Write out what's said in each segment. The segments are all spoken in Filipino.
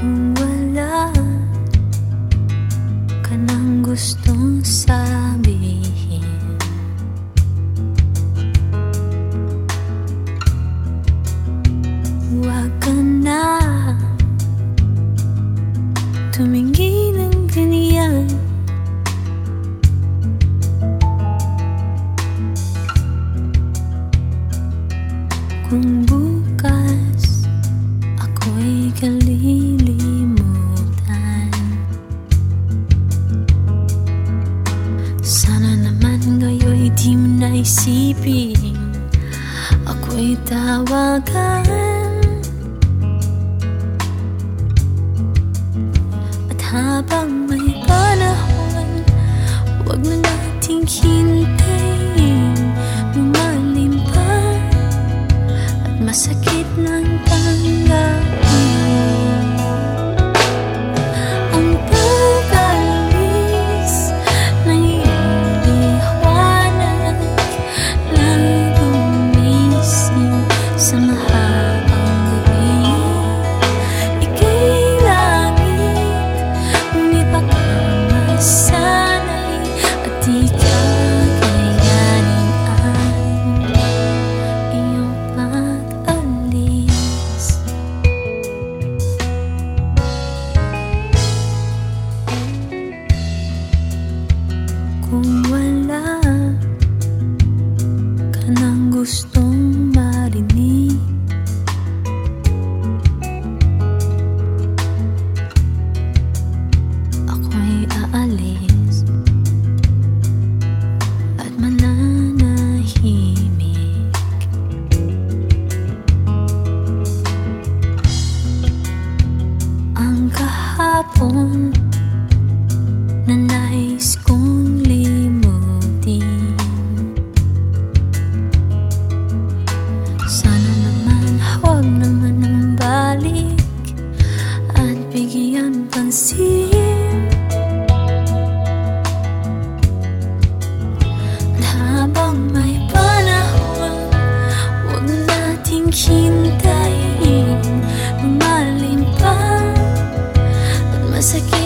kung wala ka ng gustong sabihin. Huwag ka Kung Sana naman ngayon'y di mo naisipin Ako'y tawagan. At habang may panahon Huwag na nating hintayin Kung wala ka nang gustong marinig. Ako'y aalis At mananahimik. Ang kahapon na nais kong malimpah dan masakit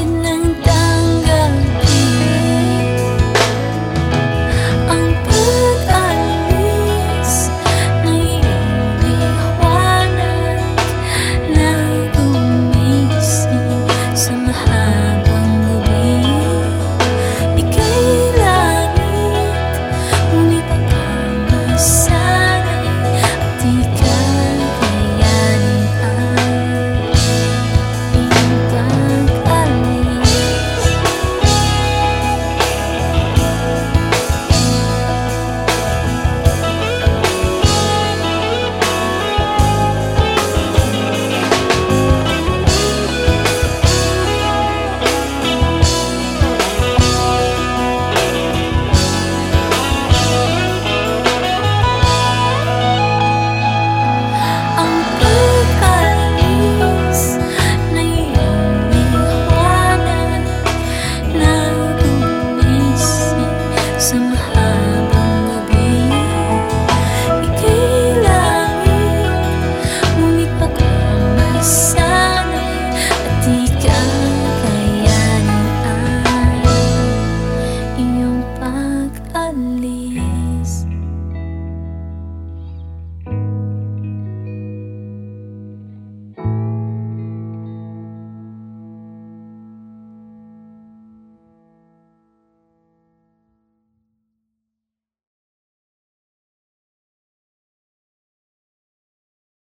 Yeah.